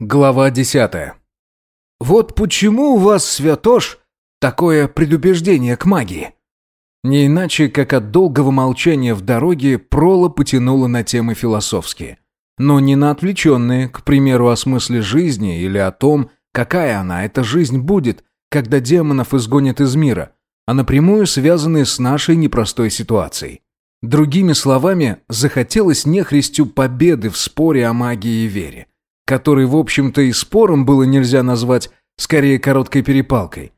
Глава десятая. «Вот почему у вас, святош, такое предубеждение к магии?» Не иначе, как от долгого молчания в дороге Прола потянула на темы философские. Но не на отвлеченные, к примеру, о смысле жизни или о том, какая она, эта жизнь будет, когда демонов изгонят из мира, а напрямую связанные с нашей непростой ситуацией. Другими словами, захотелось нехристю победы в споре о магии и вере который, в общем-то, и спором было нельзя назвать, скорее короткой перепалкой.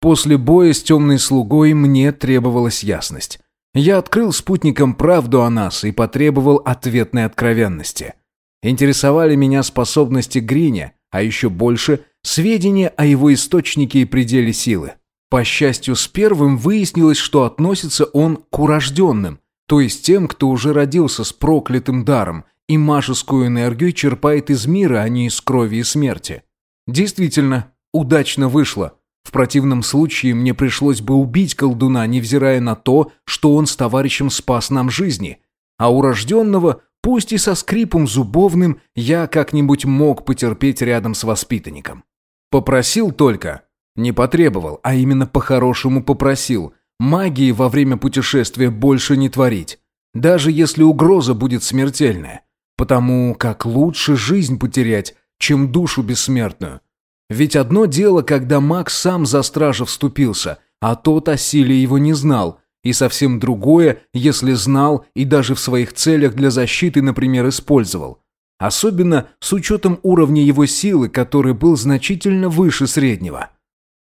После боя с темной слугой мне требовалась ясность. Я открыл спутникам правду о нас и потребовал ответной откровенности. Интересовали меня способности Гриня, а еще больше – сведения о его источнике и пределе силы. По счастью, с первым выяснилось, что относится он к урожденным, то есть тем, кто уже родился с проклятым даром – и мажескую энергию черпает из мира, а не из крови и смерти. Действительно, удачно вышло. В противном случае мне пришлось бы убить колдуна, невзирая на то, что он с товарищем спас нам жизни. А урожденного, пусть и со скрипом зубовным, я как-нибудь мог потерпеть рядом с воспитанником. Попросил только. Не потребовал, а именно по-хорошему попросил. Магии во время путешествия больше не творить. Даже если угроза будет смертельная. Потому как лучше жизнь потерять, чем душу бессмертную. Ведь одно дело, когда маг сам за стража вступился, а тот о силе его не знал, и совсем другое, если знал и даже в своих целях для защиты, например, использовал. Особенно с учетом уровня его силы, который был значительно выше среднего.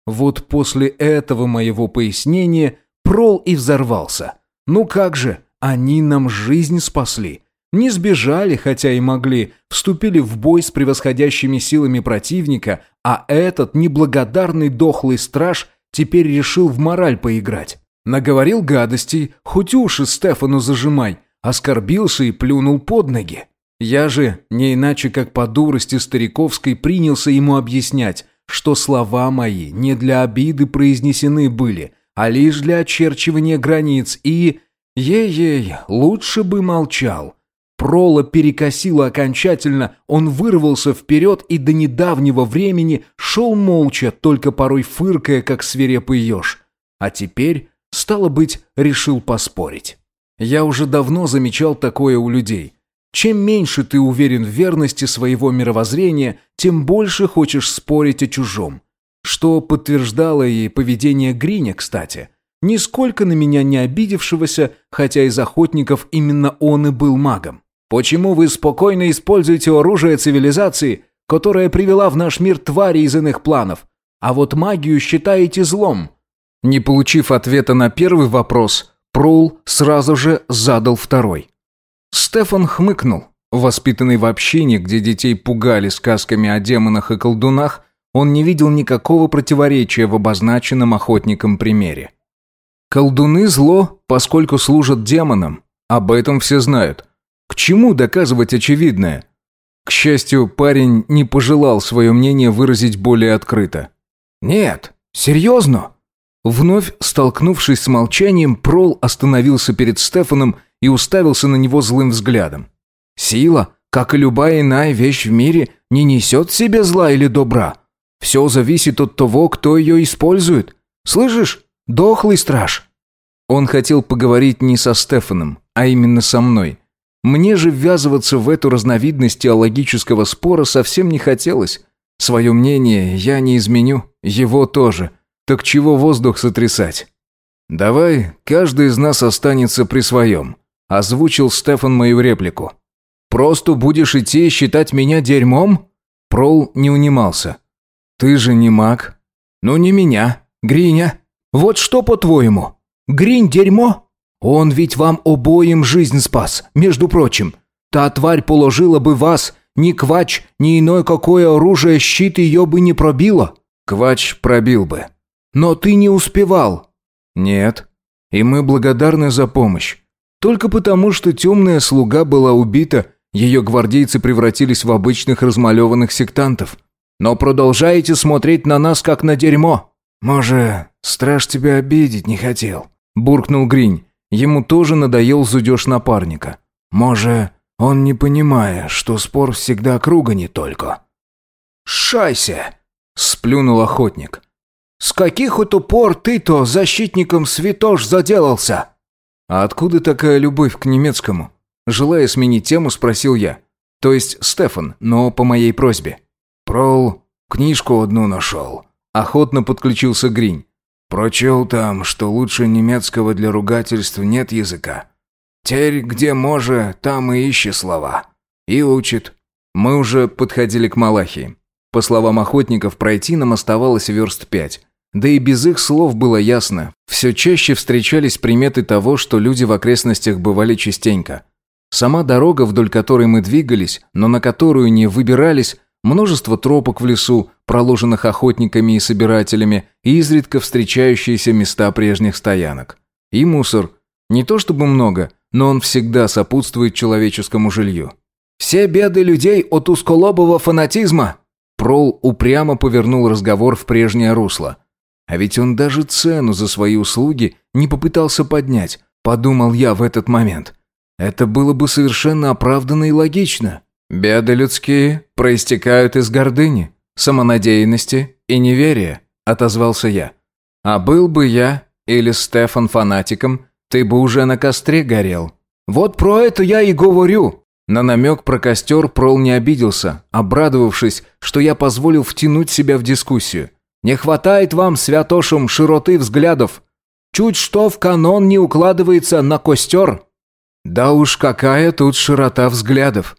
Вот после этого моего пояснения Прол и взорвался. Ну как же, они нам жизнь спасли. Не сбежали, хотя и могли, вступили в бой с превосходящими силами противника, а этот неблагодарный дохлый страж теперь решил в мораль поиграть. Наговорил гадостей, хоть уши Стефану зажимай, оскорбился и плюнул под ноги. Я же, не иначе как по дурости стариковской, принялся ему объяснять, что слова мои не для обиды произнесены были, а лишь для очерчивания границ и... Ей-ей, лучше бы молчал. Прола перекосило окончательно, он вырвался вперед и до недавнего времени шел молча, только порой фыркая, как свирепый еж. А теперь, стало быть, решил поспорить. Я уже давно замечал такое у людей. Чем меньше ты уверен в верности своего мировоззрения, тем больше хочешь спорить о чужом. Что подтверждало и поведение Гриня, кстати. Нисколько на меня не обидевшегося, хотя из охотников именно он и был магом. Почему вы спокойно используете оружие цивилизации, которая привела в наш мир твари из иных планов, а вот магию считаете злом?» Не получив ответа на первый вопрос, Прул сразу же задал второй. Стефан хмыкнул. Воспитанный в общине, где детей пугали сказками о демонах и колдунах, он не видел никакого противоречия в обозначенном охотником примере. Колдуны зло, поскольку служат демонам. Об этом все знают. К чему доказывать очевидное? К счастью, парень не пожелал свое мнение выразить более открыто. «Нет, серьезно?» Вновь столкнувшись с молчанием, Прол остановился перед Стефаном и уставился на него злым взглядом. «Сила, как и любая иная вещь в мире, не несет в себе зла или добра. Все зависит от того, кто ее использует. Слышишь, дохлый страж?» Он хотел поговорить не со Стефаном, а именно со мной. Мне же ввязываться в эту разновидность теологического спора совсем не хотелось. Свое мнение я не изменю, его тоже. Так чего воздух сотрясать? «Давай, каждый из нас останется при своем», – озвучил Стефан мою реплику. «Просто будешь идти и считать меня дерьмом?» Прол не унимался. «Ты же не маг». «Ну не меня, Гриня. Вот что по-твоему? Гринь дерьмо?» Он ведь вам обоим жизнь спас, между прочим. Та тварь положила бы вас, ни квач, ни иное какое оружие щит ее бы не пробило. Квач пробил бы. Но ты не успевал. Нет. И мы благодарны за помощь. Только потому, что темная слуга была убита, ее гвардейцы превратились в обычных размалеванных сектантов. Но продолжаете смотреть на нас, как на дерьмо. Может, страж тебя обидеть не хотел, буркнул Гринь. Ему тоже надоел зудеж напарника. «Может, он не понимая, что спор всегда круга не только?» «Шайся!» – сплюнул охотник. «С каких это пор ты-то защитником святош заделался?» «А откуда такая любовь к немецкому?» Желая сменить тему, спросил я. То есть Стефан, но по моей просьбе. «Прол, книжку одну нашел». Охотно подключился Гринь. «Прочел там, что лучше немецкого для ругательств нет языка. Теперь где може, там и ищи слова. И учит». Мы уже подходили к Малахии. По словам охотников, пройти нам оставалось верст пять. Да и без их слов было ясно. Все чаще встречались приметы того, что люди в окрестностях бывали частенько. Сама дорога, вдоль которой мы двигались, но на которую не выбирались, множество тропок в лесу, проложенных охотниками и собирателями, и изредка встречающиеся места прежних стоянок. И мусор. Не то чтобы много, но он всегда сопутствует человеческому жилью. «Все беды людей от усколобого фанатизма!» Прол упрямо повернул разговор в прежнее русло. А ведь он даже цену за свои услуги не попытался поднять, подумал я в этот момент. Это было бы совершенно оправданно и логично. Беды людские проистекают из гордыни, самонадеянности и неверия, отозвался я. А был бы я или Стефан фанатиком, ты бы уже на костре горел. Вот про это я и говорю. На намек про костер Прол не обиделся, обрадовавшись, что я позволил втянуть себя в дискуссию. Не хватает вам, святошам, широты взглядов. Чуть что в канон не укладывается на костер». «Да уж какая тут широта взглядов!»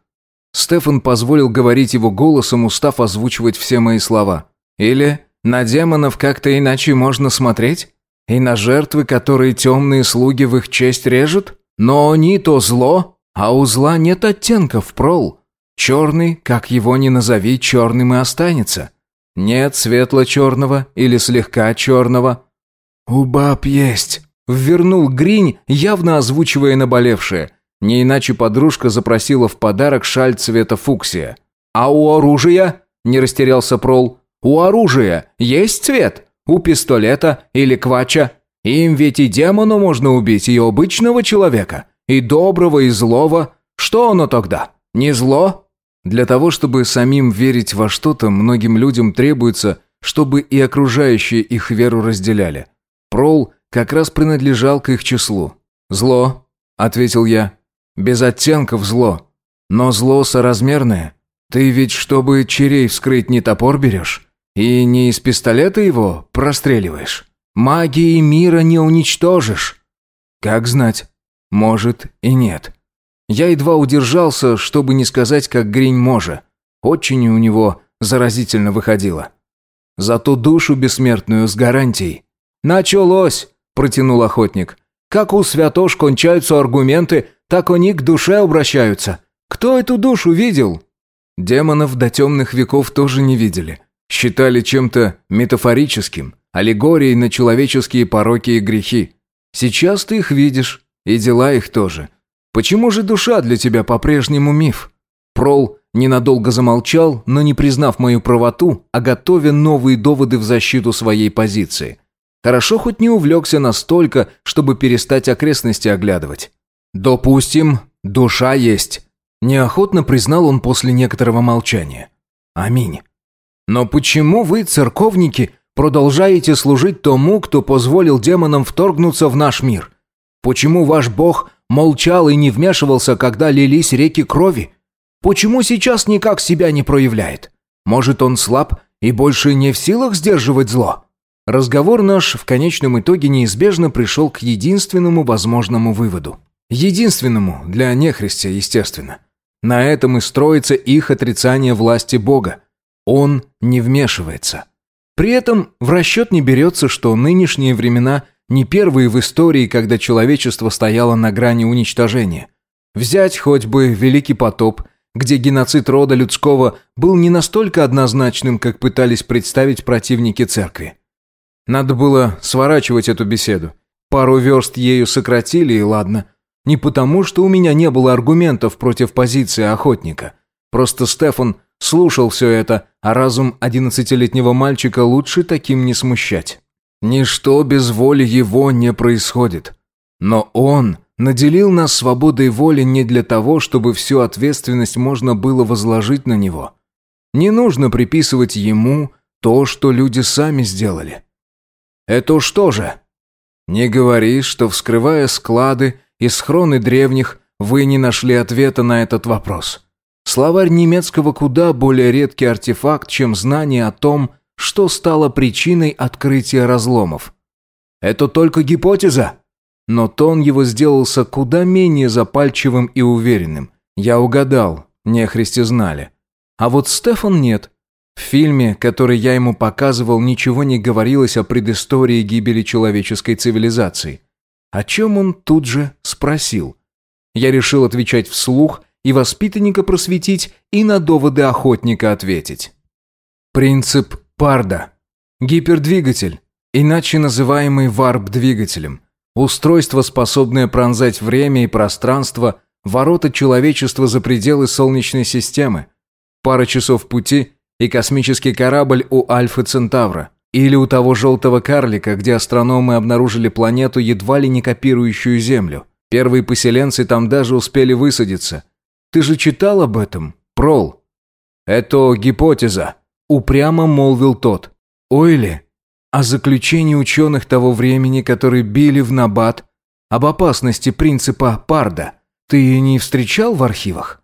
Стефан позволил говорить его голосом, устав озвучивать все мои слова. «Или на демонов как-то иначе можно смотреть? И на жертвы, которые темные слуги в их честь режут? Но они то зло, а у зла нет оттенков, прол. Черный, как его ни назови, черным и останется. Нет светло-черного или слегка черного. «У баб есть», — ввернул Гринь, явно озвучивая наболевшее. Не иначе подружка запросила в подарок шаль цвета фуксия. «А у оружия?» — не растерялся Прол. «У оружия есть цвет? У пистолета или квача? Им ведь и демону можно убить, и обычного человека, и доброго, и злого. Что оно тогда? Не зло?» Для того, чтобы самим верить во что-то, многим людям требуется, чтобы и окружающие их веру разделяли. Прол как раз принадлежал к их числу. «Зло», — ответил я, — «без оттенков зло. Но зло соразмерное. Ты ведь, чтобы черей вскрыть, не топор берешь? И не из пистолета его простреливаешь? Магии мира не уничтожишь?» «Как знать. Может и нет». Я едва удержался, чтобы не сказать, как гринь може. Очень у него заразительно выходило. Зато душу бессмертную с гарантией. «Началось!» – протянул охотник. «Как у святош кончаются аргументы, так они к душе обращаются. Кто эту душу видел?» Демонов до темных веков тоже не видели. Считали чем-то метафорическим, аллегорией на человеческие пороки и грехи. Сейчас ты их видишь, и дела их тоже – Почему же душа для тебя по-прежнему миф? Прол ненадолго замолчал, но не признав мою правоту, а готовя новые доводы в защиту своей позиции. Хорошо хоть не увлекся настолько, чтобы перестать окрестности оглядывать. «Допустим, душа есть», – неохотно признал он после некоторого молчания. «Аминь. Но почему вы, церковники, продолжаете служить тому, кто позволил демонам вторгнуться в наш мир? Почему ваш бог Молчал и не вмешивался, когда лились реки крови. Почему сейчас никак себя не проявляет? Может, он слаб и больше не в силах сдерживать зло? Разговор наш в конечном итоге неизбежно пришел к единственному возможному выводу. Единственному для нехристия, естественно. На этом и строится их отрицание власти Бога. Он не вмешивается. При этом в расчет не берется, что нынешние времена не первые в истории, когда человечество стояло на грани уничтожения. Взять хоть бы Великий потоп, где геноцид рода людского был не настолько однозначным, как пытались представить противники церкви. Надо было сворачивать эту беседу. Пару верст ею сократили, и ладно. Не потому, что у меня не было аргументов против позиции охотника. Просто Стефан слушал все это, а разум одиннадцатилетнего мальчика лучше таким не смущать. Ничто без воли его не происходит. Но он наделил нас свободой воли не для того, чтобы всю ответственность можно было возложить на него. Не нужно приписывать ему то, что люди сами сделали. Это что же? Не говори, что, вскрывая склады и схроны древних, вы не нашли ответа на этот вопрос. Словарь немецкого куда более редкий артефакт, чем знание о том, что стало причиной открытия разломов. Это только гипотеза. Но тон его сделался куда менее запальчивым и уверенным. Я угадал, нехристи знали. А вот Стефан нет. В фильме, который я ему показывал, ничего не говорилось о предыстории гибели человеческой цивилизации. О чем он тут же спросил. Я решил отвечать вслух и воспитанника просветить, и на доводы охотника ответить. Принцип Парда. Гипердвигатель, иначе называемый варп-двигателем. Устройство, способное пронзать время и пространство, ворота человечества за пределы Солнечной системы. Пара часов пути и космический корабль у Альфа Центавра. Или у того желтого карлика, где астрономы обнаружили планету, едва ли не копирующую Землю. Первые поселенцы там даже успели высадиться. Ты же читал об этом, Прол? Это гипотеза, упрямо молвил тот. Ойли, о заключении ученых того времени, которые били в набат, об опасности принципа Парда, ты не встречал в архивах?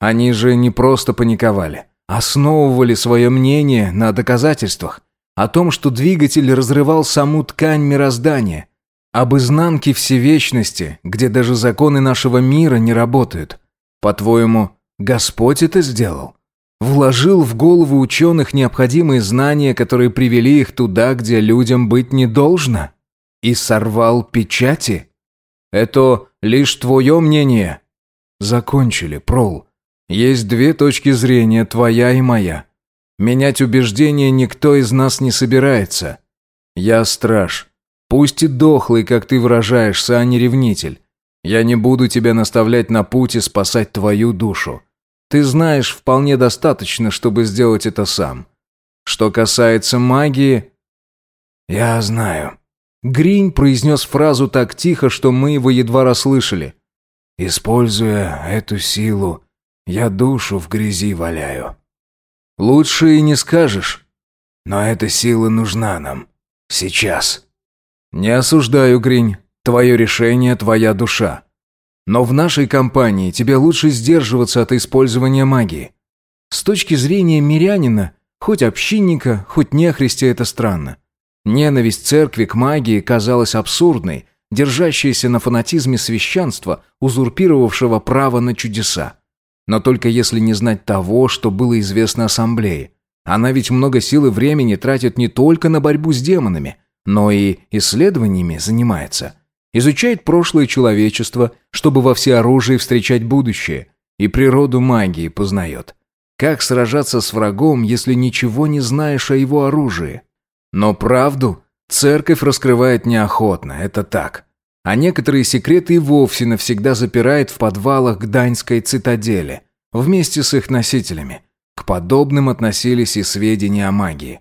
Они же не просто паниковали, основывали свое мнение на доказательствах о том, что двигатель разрывал саму ткань мироздания, об изнанке всевечности, где даже законы нашего мира не работают. По-твоему, Господь это сделал? Вложил в голову ученых необходимые знания, которые привели их туда, где людям быть не должно? И сорвал печати? Это лишь твое мнение. Закончили, Прол. Есть две точки зрения, твоя и моя. Менять убеждения никто из нас не собирается. Я страж. Пусть и дохлый, как ты выражаешься, а не ревнитель. Я не буду тебя наставлять на путь и спасать твою душу. Ты знаешь вполне достаточно, чтобы сделать это сам. Что касается магии... Я знаю. Гринь произнес фразу так тихо, что мы его едва расслышали. Используя эту силу, я душу в грязи валяю. Лучше и не скажешь. Но эта сила нужна нам. Сейчас. Не осуждаю, Гринь. Твое решение, твоя душа. Но в нашей компании тебе лучше сдерживаться от использования магии. С точки зрения мирянина, хоть общинника, хоть нехристи, это странно. Ненависть церкви к магии казалась абсурдной, держащейся на фанатизме священства, узурпировавшего право на чудеса. Но только если не знать того, что было известно ассамблее. Она ведь много сил и времени тратит не только на борьбу с демонами, но и исследованиями занимается. Изучает прошлое человечества, чтобы во всеоружии встречать будущее, и природу магии познает. Как сражаться с врагом, если ничего не знаешь о его оружии? Но правду церковь раскрывает неохотно, это так. А некоторые секреты и вовсе навсегда запирает в подвалах Гданьской цитадели, вместе с их носителями. К подобным относились и сведения о магии.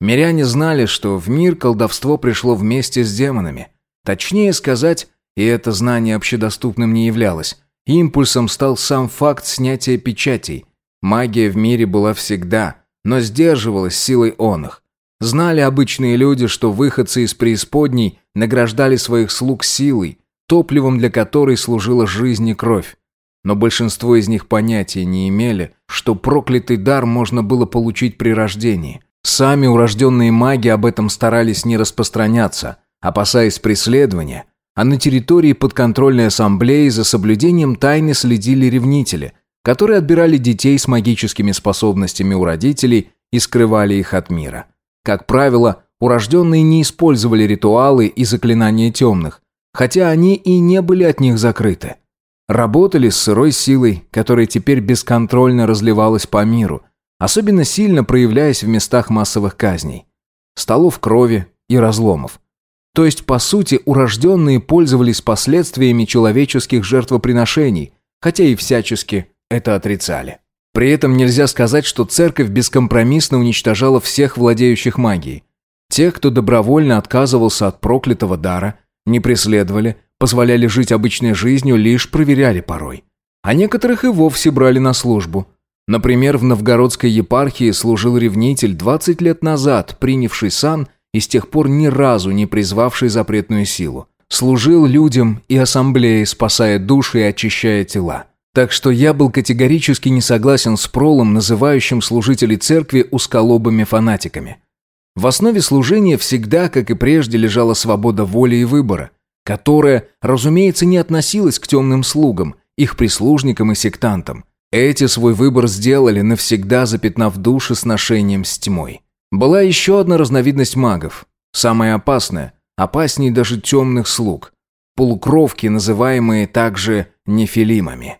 Миряне знали, что в мир колдовство пришло вместе с демонами. Точнее сказать, и это знание общедоступным не являлось, импульсом стал сам факт снятия печатей. Магия в мире была всегда, но сдерживалась силой он их. Знали обычные люди, что выходцы из преисподней награждали своих слуг силой, топливом для которой служила жизнь и кровь. Но большинство из них понятия не имели, что проклятый дар можно было получить при рождении. Сами урожденные маги об этом старались не распространяться, опасаясь преследования, а на территории подконтрольной ассамблеи за соблюдением тайны следили ревнители, которые отбирали детей с магическими способностями у родителей и скрывали их от мира. Как правило, урожденные не использовали ритуалы и заклинания темных, хотя они и не были от них закрыты. Работали с сырой силой, которая теперь бесконтрольно разливалась по миру, особенно сильно проявляясь в местах массовых казней, столов крови и разломов. То есть, по сути, урожденные пользовались последствиями человеческих жертвоприношений, хотя и всячески это отрицали. При этом нельзя сказать, что церковь бескомпромиссно уничтожала всех владеющих магией. Тех, кто добровольно отказывался от проклятого дара, не преследовали, позволяли жить обычной жизнью, лишь проверяли порой. А некоторых и вовсе брали на службу – Например, в новгородской епархии служил ревнитель 20 лет назад, принявший сан и с тех пор ни разу не призвавший запретную силу. Служил людям и ассамблее, спасая души и очищая тела. Так что я был категорически не согласен с пролом, называющим служителей церкви усколобыми фанатиками. В основе служения всегда, как и прежде, лежала свобода воли и выбора, которая, разумеется, не относилась к темным слугам, их прислужникам и сектантам. Эти свой выбор сделали, навсегда запятнав души сношением с тьмой. Была еще одна разновидность магов, самая опасная, опаснее даже темных слуг. Полукровки, называемые также нефилимами.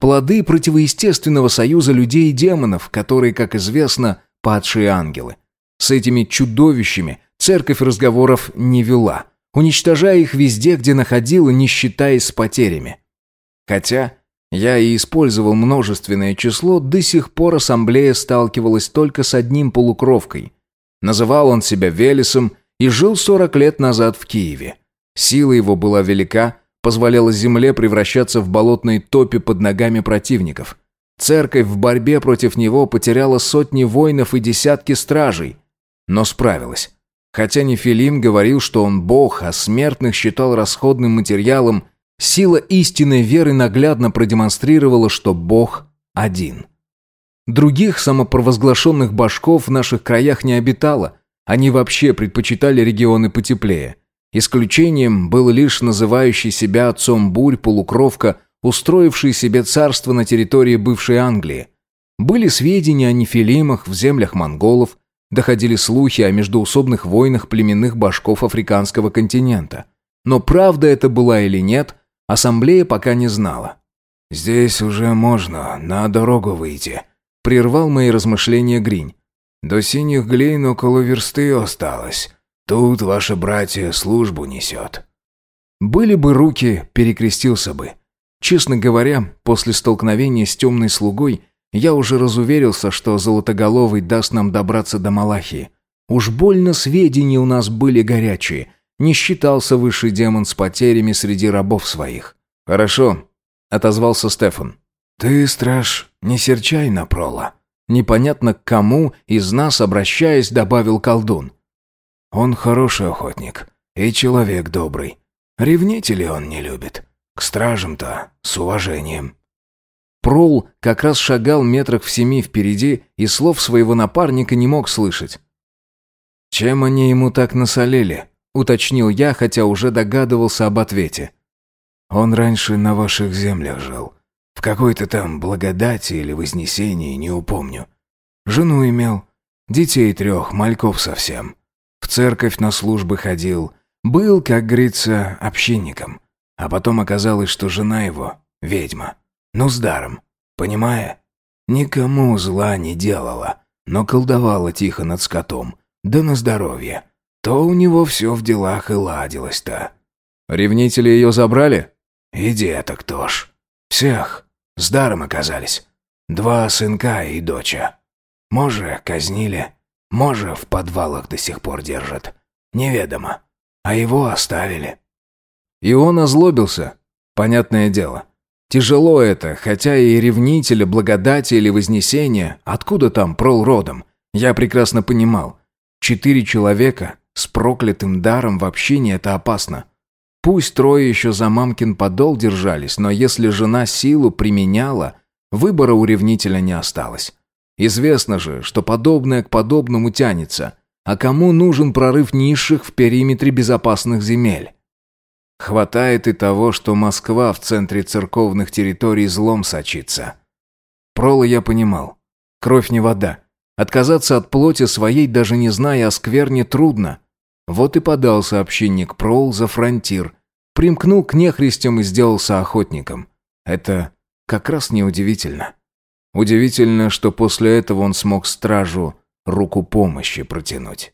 Плоды противоестественного союза людей и демонов, которые, как известно, падшие ангелы. С этими чудовищами церковь разговоров не вела, уничтожая их везде, где находила, не считаясь с потерями. Хотя я и использовал множественное число, до сих пор ассамблея сталкивалась только с одним полукровкой. Называл он себя Велесом и жил 40 лет назад в Киеве. Сила его была велика, позволяла земле превращаться в болотные топи под ногами противников. Церковь в борьбе против него потеряла сотни воинов и десятки стражей, но справилась. Хотя Нефилим говорил, что он бог, а смертных считал расходным материалом, сила истинной веры наглядно продемонстрировала, что бог один. Других самопровозглашенных башков в наших краях не обитало, они вообще предпочитали регионы потеплее. Исключением был лишь называющий себя отцом бурь полукровка, устроивший себе царство на территории бывшей Англии. Были сведения о нефилимах в землях монголов, доходили слухи о междоусобных войнах племенных башков африканского континента. Но правда это была или нет, ассамблея пока не знала. «Здесь уже можно на дорогу выйти», — прервал мои размышления Гринь. До синих глин около версты осталось. Тут ваше братья службу несет». Были бы руки, перекрестился бы. Честно говоря, после столкновения с темной слугой я уже разуверился, что Золотоголовый даст нам добраться до Малахии. Уж больно сведения у нас были горячие. Не считался высший демон с потерями среди рабов своих. «Хорошо», — отозвался Стефан. «Ты, страж, не серчай на прола непонятно к кому из нас, обращаясь, добавил колдун. «Он хороший охотник и человек добрый. Ревнителей он не любит. К стражам-то с уважением». Прол как раз шагал метрах в семи впереди и слов своего напарника не мог слышать. «Чем они ему так насолили?» — уточнил я, хотя уже догадывался об ответе. «Он раньше на ваших землях жил. В какой-то там благодати или вознесении, не упомню. Жену имел, детей трех, мальков совсем. В церковь на службы ходил. Был, как говорится, общинником. А потом оказалось, что жена его — ведьма. Ну, с даром, понимая? Никому зла не делала, но колдовала тихо над скотом. Да на здоровье. То у него все в делах и ладилось-то. Ревнители ее забрали? И деток тоже. Всех. С даром оказались. Два сынка и доча. Може, казнили, може, в подвалах до сих пор держат. Неведомо. А его оставили. И он озлобился. Понятное дело. Тяжело это, хотя и ревнителя, благодати или вознесения, откуда там прол родом, я прекрасно понимал. Четыре человека с проклятым даром в общине это опасно. Пусть трое еще за мамкин подол держались, но если жена силу применяла, выбора у ревнителя не осталось. Известно же, что подобное к подобному тянется. А кому нужен прорыв низших в периметре безопасных земель? Хватает и того, что Москва в центре церковных территорий злом сочится. Прола я понимал. Кровь не вода. Отказаться от плоти своей, даже не зная о скверне, трудно. Вот и подался общинник Прол за фронтир, примкнул к нехристям и сделался охотником. Это как раз неудивительно. Удивительно, что после этого он смог стражу руку помощи протянуть.